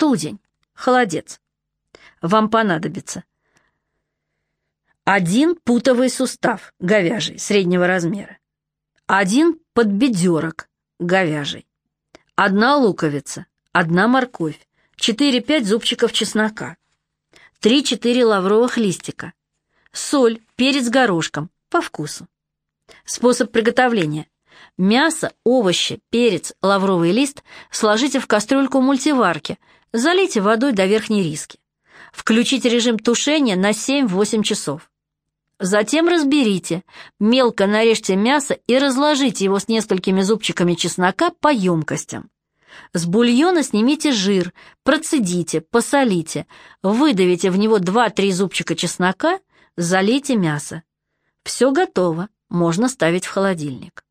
Студень. Холодец. Вам понадобится один путовый сустав говяжий среднего размера, один подбедерок говяжий, одна луковица, одна морковь, 4-5 зубчиков чеснока, 3-4 лавровых листика, соль, перец горошком по вкусу. Способ приготовления. Мясо, овощи, перец, лавровый лист сложите в кастрюльку мультиварки, залейте водой до верхней риски. Включите режим тушения на 7-8 часов. Затем разберите, мелко нарежьте мясо и разложите его с несколькими зубчиками чеснока по емкостям. С бульона снимите жир, процедите, посолите, выдавите в него 2-3 зубчика чеснока, залейте мясо. Все готово, можно ставить в холодильник.